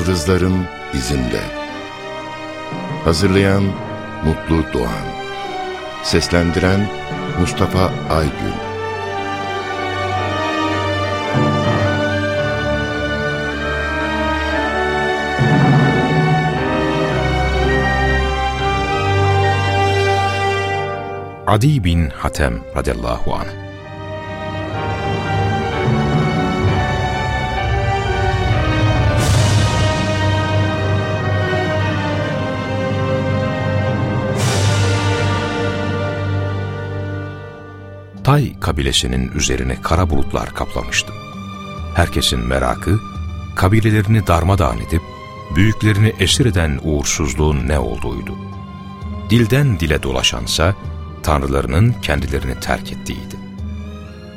Yıldızların izinde. Hazırlayan Mutlu Doğan. Seslendiren Mustafa Aygün. Adi bin Hatem radıyallahu anh Tay kabilesinin üzerine kara bulutlar kaplamıştı. Herkesin merakı, kabilelerini darmadağın edip, büyüklerini esir eden uğursuzluğun ne olduğuydu. Dilden dile dolaşansa, tanrılarının kendilerini terk ettiğiydi.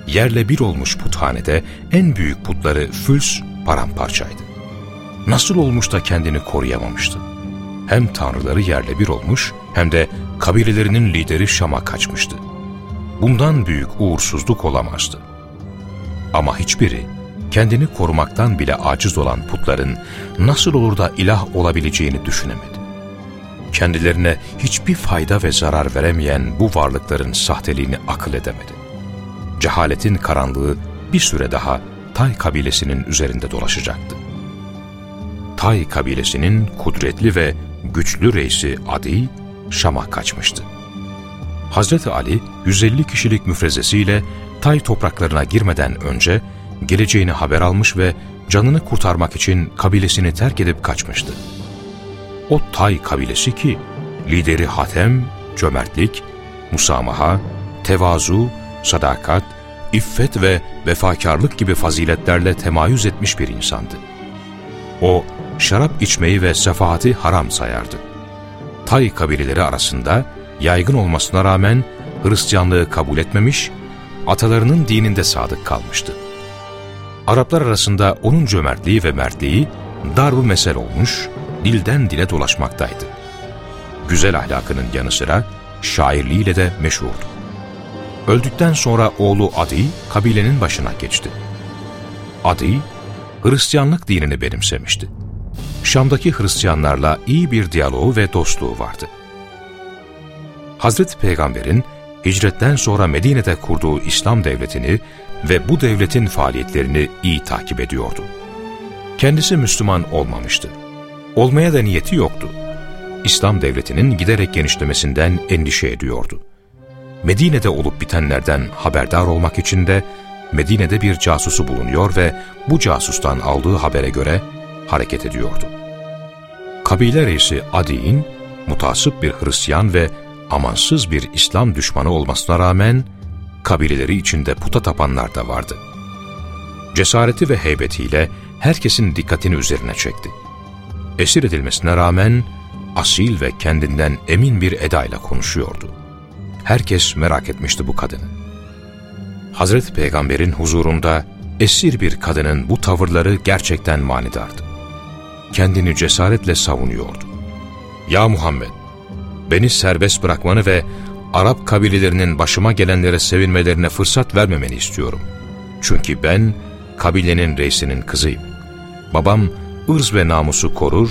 Yerle bir olmuş puthanede en büyük putları Füls paramparçaydı. Nasıl olmuş da kendini koruyamamıştı? Hem tanrıları yerle bir olmuş hem de kabilelerinin lideri Şam'a kaçmıştı bundan büyük uğursuzluk olamazdı. Ama hiçbiri kendini korumaktan bile aciz olan putların nasıl olur da ilah olabileceğini düşünemedi. Kendilerine hiçbir fayda ve zarar veremeyen bu varlıkların sahteliğini akıl edemedi. Cehaletin karanlığı bir süre daha Tay kabilesinin üzerinde dolaşacaktı. Tay kabilesinin kudretli ve güçlü reisi Adi, Şam'a kaçmıştı. Hazreti Ali 150 kişilik müfrezesiyle Tay topraklarına girmeden önce geleceğini haber almış ve canını kurtarmak için kabilesini terk edip kaçmıştı. O Tay kabilesi ki lideri Hatem, cömertlik, musamaha, tevazu, sadakat, iffet ve vefakarlık gibi faziletlerle temayüz etmiş bir insandı. O, şarap içmeyi ve sefahati haram sayardı. Tay kabileleri arasında yaygın olmasına rağmen Hristiyanlığı kabul etmemiş, atalarının dininde sadık kalmıştı. Araplar arasında onun cömertliği ve mertliği darbu mesel olmuş, dilden dile dolaşmaktaydı. Güzel ahlakının yanı sıra şairliğiyle de meşhurdu. Öldükten sonra oğlu Adi kabilenin başına geçti. Adi, Hristiyanlık dinini benimsemişti. Şam'daki Hristiyanlarla iyi bir diyaloğu ve dostluğu vardı. Hazreti Peygamber'in hicretten sonra Medine'de kurduğu İslam devletini ve bu devletin faaliyetlerini iyi takip ediyordu. Kendisi Müslüman olmamıştı. Olmaya da niyeti yoktu. İslam devletinin giderek genişlemesinden endişe ediyordu. Medine'de olup bitenlerden haberdar olmak için de Medine'de bir casusu bulunuyor ve bu casustan aldığı habere göre hareket ediyordu. Kabile reisi Adi'in mutasip bir Hristiyan ve amansız bir İslam düşmanı olmasına rağmen kabileleri içinde puta tapanlar da vardı. Cesareti ve heybetiyle herkesin dikkatini üzerine çekti. Esir edilmesine rağmen asil ve kendinden emin bir edayla konuşuyordu. Herkes merak etmişti bu kadını. Hazreti Peygamber'in huzurunda esir bir kadının bu tavırları gerçekten manidardı. Kendini cesaretle savunuyordu. ''Ya Muhammed, beni serbest bırakmanı ve Arap kabilelerinin başıma gelenlere sevinmelerine fırsat vermemeni istiyorum. Çünkü ben kabilenin reisinin kızıyım. Babam ırz ve namusu korur,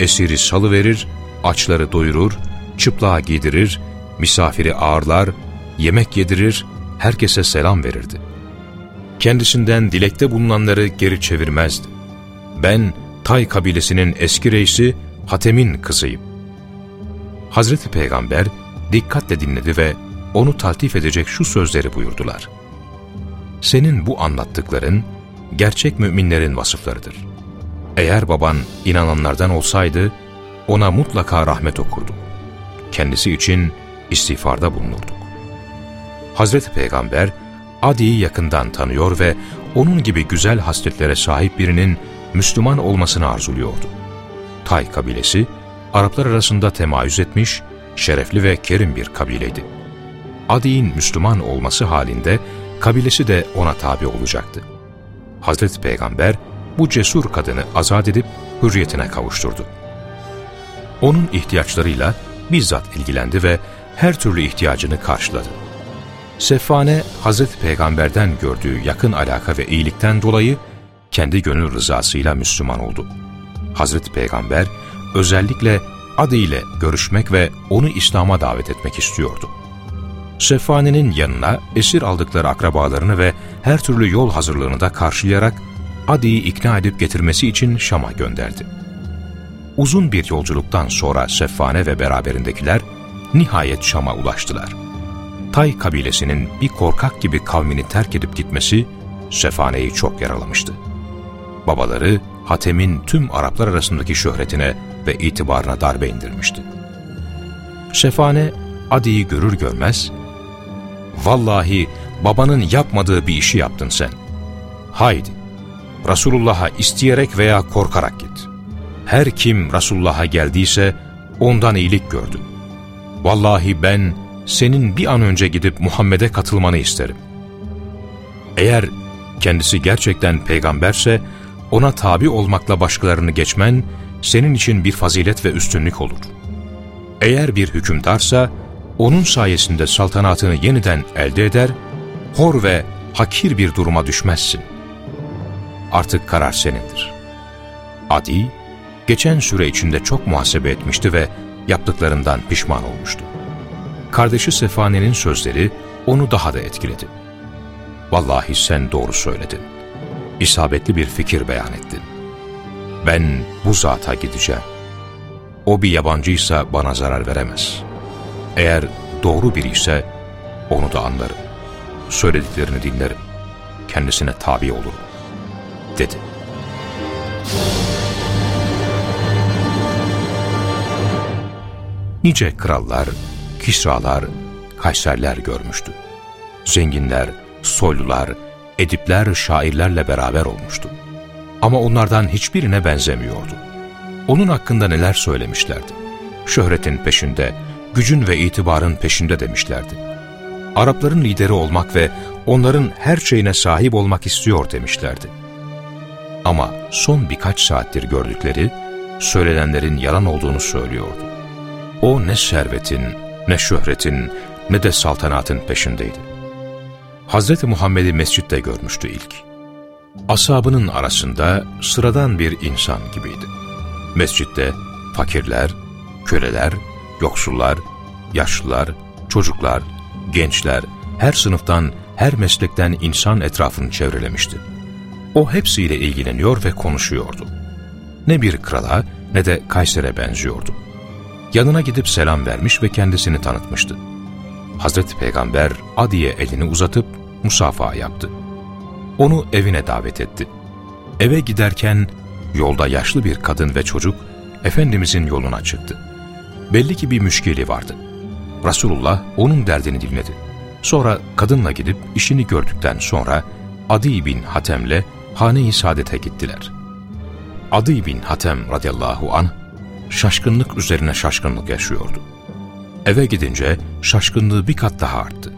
esiri salıverir, açları doyurur, çıplığa giydirir, misafiri ağırlar, yemek yedirir, herkese selam verirdi. Kendisinden dilekte bulunanları geri çevirmezdi. Ben Tay kabilesinin eski reisi Hatem'in kızıyım. Hazreti Peygamber dikkatle dinledi ve onu taltif edecek şu sözleri buyurdular. Senin bu anlattıkların gerçek müminlerin vasıflarıdır. Eğer baban inananlardan olsaydı ona mutlaka rahmet okurduk. Kendisi için istiğfarda bulunurduk. Hazreti Peygamber Adi'yi yakından tanıyor ve onun gibi güzel hasletlere sahip birinin Müslüman olmasını arzuluyordu. Tay kabilesi Araplar arasında temayüz etmiş, şerefli ve kerim bir kabileydi. Adi'nin Müslüman olması halinde kabilesi de ona tabi olacaktı. Hazreti Peygamber bu cesur kadını azat edip hürriyetine kavuşturdu. Onun ihtiyaçlarıyla bizzat ilgilendi ve her türlü ihtiyacını karşıladı. Seffane, Hazreti Peygamber'den gördüğü yakın alaka ve iyilikten dolayı kendi gönül rızasıyla Müslüman oldu. Hazreti Peygamber özellikle Adi ile görüşmek ve onu İslam'a davet etmek istiyordu. Seffane'nin yanına esir aldıkları akrabalarını ve her türlü yol hazırlığını da karşılayarak Adi'yi ikna edip getirmesi için Şam'a gönderdi. Uzun bir yolculuktan sonra Seffane ve beraberindekiler nihayet Şam'a ulaştılar. Tay kabilesinin bir korkak gibi kavmini terk edip gitmesi Seffane'yi çok yaralamıştı. Babaları Hatem'in tüm Araplar arasındaki şöhretine ve itibarına darbe indirmişti. Sefane Adi'yi görür görmez, ''Vallahi babanın yapmadığı bir işi yaptın sen. Haydi, Resulullah'a isteyerek veya korkarak git. Her kim Resulullah'a geldiyse ondan iyilik gördü. Vallahi ben senin bir an önce gidip Muhammed'e katılmanı isterim. Eğer kendisi gerçekten peygamberse ona tabi olmakla başkalarını geçmen senin için bir fazilet ve üstünlük olur. Eğer bir hükümdarsa onun sayesinde saltanatını yeniden elde eder, hor ve hakir bir duruma düşmezsin. Artık karar senindir. Adi, geçen süre içinde çok muhasebe etmişti ve yaptıklarından pişman olmuştu. Kardeşi Sefane'nin sözleri onu daha da etkiledi. Vallahi sen doğru söyledin. İsabetli bir fikir beyan ettin. Ben bu zata gideceğim. O bir yabancıysa bana zarar veremez. Eğer doğru biri ise onu da anlarım. Söylediklerini dinlerim. Kendisine tabi olurum. Dedi. Nice krallar, kisralar, kayserler görmüştü. Zenginler, soylular, edipler, şairlerle beraber olmuştu. Ama onlardan hiçbirine benzemiyordu. Onun hakkında neler söylemişlerdi. Şöhretin peşinde, gücün ve itibarın peşinde demişlerdi. Arapların lideri olmak ve onların her şeyine sahip olmak istiyor demişlerdi. Ama son birkaç saattir gördükleri, söylenenlerin yalan olduğunu söylüyordu. O ne servetin, ne şöhretin, ne de saltanatın peşindeydi. Hz. Muhammed'i mescitte görmüştü ilk. Asabının arasında sıradan bir insan gibiydi. Mescitte fakirler, köleler, yoksullar, yaşlılar, çocuklar, gençler, her sınıftan, her meslekten insan etrafını çevrelemişti. O hepsiyle ilgileniyor ve konuşuyordu. Ne bir krala ne de Kayser'e benziyordu. Yanına gidip selam vermiş ve kendisini tanıtmıştı. Hazreti Peygamber Adi'ye elini uzatıp musafaha yaptı. Onu evine davet etti. Eve giderken yolda yaşlı bir kadın ve çocuk Efendimizin yoluna çıktı. Belli ki bir müşkili vardı. Resulullah onun derdini dinledi. Sonra kadınla gidip işini gördükten sonra Adi bin Hatem'le hane-i saadete gittiler. Adi bin Hatem radıyallahu anh şaşkınlık üzerine şaşkınlık yaşıyordu. Eve gidince şaşkınlığı bir kat daha arttı.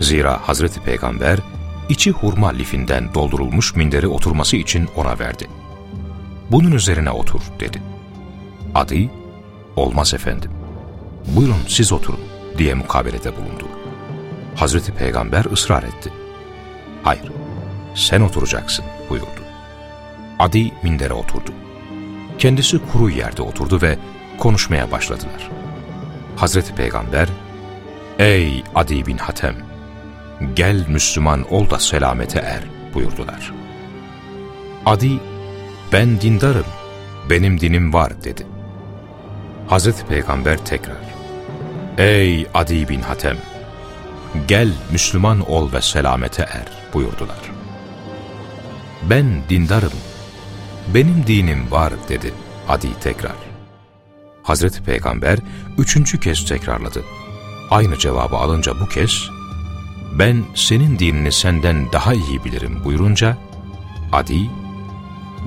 Zira Hazreti Peygamber içi hurma lifinden doldurulmuş minderi oturması için ona verdi. Bunun üzerine otur dedi. Adi, olmaz efendim. Buyurun siz oturun diye mukabelede bulundu. Hazreti Peygamber ısrar etti. Hayır, sen oturacaksın buyurdu. Adi mindere oturdu. Kendisi kuru yerde oturdu ve konuşmaya başladılar. Hazreti Peygamber, Ey Adi bin Hatem! Gel Müslüman ol da selamete er buyurdular. Adi, ben dindarım, benim dinim var dedi. Hazreti Peygamber tekrar, Ey Adi bin Hatem! Gel Müslüman ol ve selamete er buyurdular. Ben dindarım, benim dinim var dedi Adi tekrar. Hazreti Peygamber üçüncü kez tekrarladı. Aynı cevabı alınca bu kez, ben senin dinini senden daha iyi bilirim buyurunca, Adi,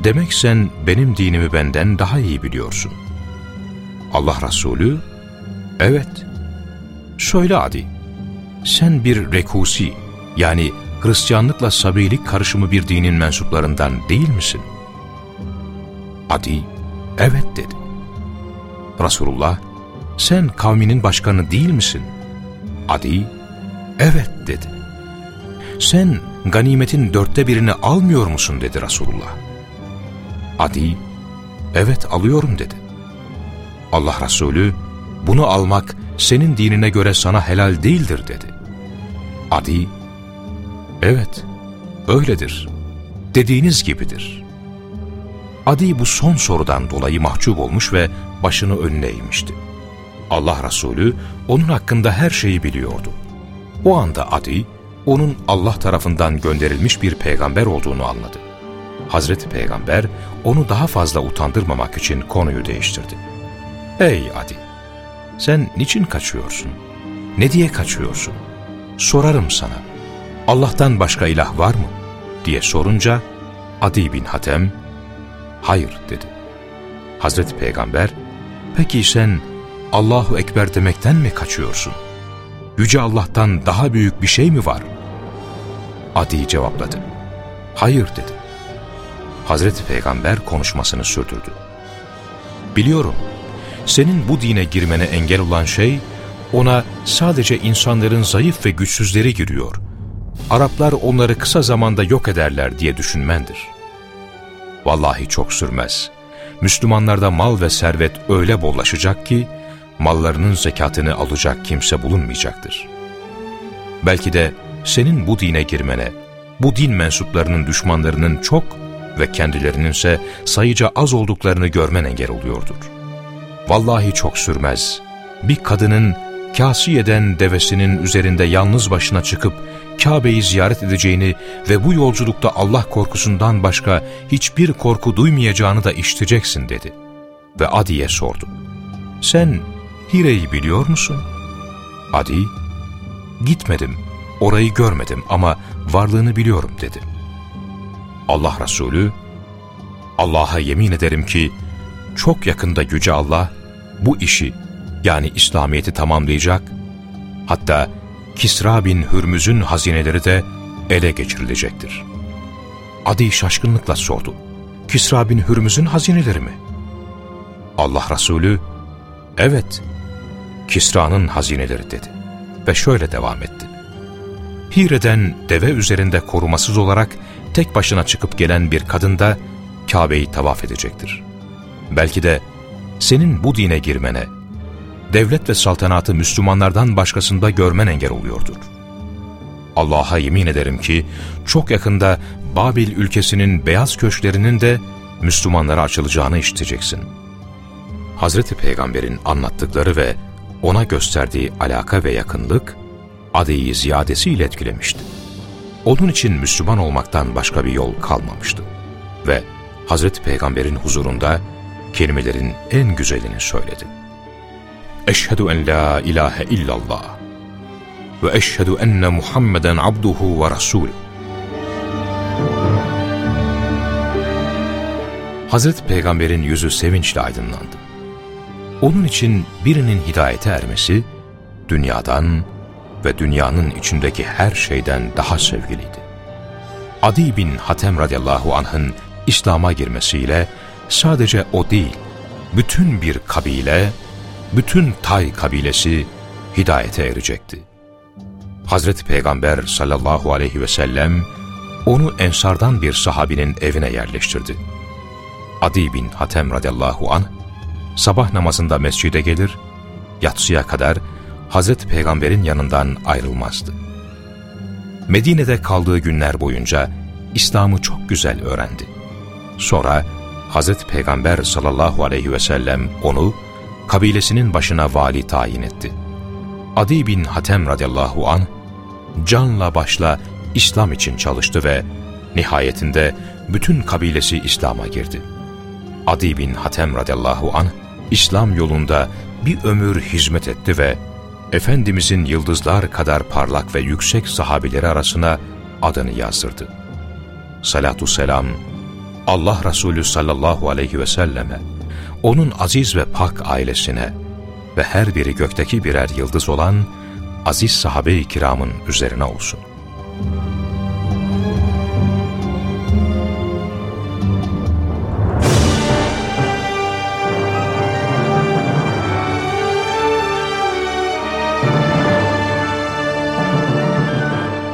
demek sen benim dinimi benden daha iyi biliyorsun. Allah Resulü, evet, söyle Adi, sen bir rekusi yani Hristiyanlıkla Sabilik karışımı bir dinin mensuplarından değil misin? Adi, evet dedi. Resulullah, sen kavminin başkanı değil misin? Adi, evet dedi. Sen ganimetin dörtte birini almıyor musun dedi Resulullah. Adi, evet alıyorum dedi. Allah Resulü, bunu almak senin dinine göre sana helal değildir dedi. Adi, evet öyledir, dediğiniz gibidir. Adi bu son sorudan dolayı mahcup olmuş ve başını önüne eğmişti. Allah Resulü onun hakkında her şeyi biliyordu. O anda Adi, onun Allah tarafından gönderilmiş bir peygamber olduğunu anladı. Hazreti Peygamber onu daha fazla utandırmamak için konuyu değiştirdi. Ey Adi! Sen niçin kaçıyorsun? Ne diye kaçıyorsun? Sorarım sana. Allah'tan başka ilah var mı? diye sorunca Adi bin Hatem, hayır dedi. Hazreti Peygamber, peki sen Allahu Ekber demekten mi kaçıyorsun? Yüce Allah'tan daha büyük bir şey mi var? Adi cevapladı. Hayır dedi. Hazreti Peygamber konuşmasını sürdürdü. Biliyorum, senin bu dine girmene engel olan şey, ona sadece insanların zayıf ve güçsüzleri giriyor. Araplar onları kısa zamanda yok ederler diye düşünmendir. Vallahi çok sürmez. Müslümanlarda mal ve servet öyle bollaşacak ki, mallarının zekatını alacak kimse bulunmayacaktır. Belki de senin bu dine girmene, bu din mensuplarının düşmanlarının çok ve kendilerinin ise sayıca az olduklarını görmen engel oluyordur. Vallahi çok sürmez. Bir kadının Kasiye'den devesinin üzerinde yalnız başına çıkıp Kabe'yi ziyaret edeceğini ve bu yolculukta Allah korkusundan başka hiçbir korku duymayacağını da işiteceksin dedi. Ve Adi'ye sordu. Sen Hire'yi biliyor musun? Adi, gitmedim, orayı görmedim ama varlığını biliyorum dedi. Allah Resulü, Allah'a yemin ederim ki çok yakında Yüce Allah bu işi yani İslamiyet'i tamamlayacak, hatta Kisra bin Hürmüz'ün hazineleri de ele geçirilecektir. Adi şaşkınlıkla sordu. Kisra bin Hürmüz'ün hazineleri mi? Allah Resulü, evet, Kisra'nın hazineleri dedi ve şöyle devam etti. Hire'den deve üzerinde korumasız olarak tek başına çıkıp gelen bir kadın da Kabe'yi tavaf edecektir. Belki de senin bu dine girmene, devlet ve saltanatı Müslümanlardan başkasında görmen engel oluyordur. Allah'a yemin ederim ki çok yakında Babil ülkesinin beyaz köşklerinin de Müslümanlara açılacağını işiteceksin. Hazreti Peygamber'in anlattıkları ve ona gösterdiği alaka ve yakınlık, Adi'yi ziyadesiyle etkilemişti. Onun için Müslüman olmaktan başka bir yol kalmamıştı. Ve Hazreti Peygamber'in huzurunda kelimelerin en güzelini söyledi. Eşhedü en la ilahe illallah ve eşhedü enne Muhammeden abduhu ve rasul. Hazreti Peygamber'in yüzü sevinçle aydınlandı. Onun için birinin hidayete ermesi, dünyadan ve dünyanın içindeki her şeyden daha sevgiliydi. Adi bin Hatem radıyallahu anh'ın İslam'a girmesiyle sadece o değil, bütün bir kabile, bütün Tay kabilesi hidayete erecekti. Hazreti Peygamber sallallahu aleyhi ve sellem onu ensardan bir sahabinin evine yerleştirdi. Adi bin Hatem radıyallahu anh sabah namazında mescide gelir, yatsıya kadar Hazreti Peygamber'in yanından ayrılmazdı. Medine'de kaldığı günler boyunca İslam'ı çok güzel öğrendi. Sonra Hazreti Peygamber sallallahu aleyhi ve sellem onu kabilesinin başına vali tayin etti. Adi bin Hatem radıyallahu an canla başla İslam için çalıştı ve nihayetinde bütün kabilesi İslam'a girdi. Adi bin Hatem radıyallahu an İslam yolunda bir ömür hizmet etti ve Efendimizin yıldızlar kadar parlak ve yüksek sahabileri arasına adını yazdırdı. Salatu selam, Allah Resulü sallallahu aleyhi ve selleme, onun aziz ve pak ailesine ve her biri gökteki birer yıldız olan aziz sahabe-i kiramın üzerine olsun.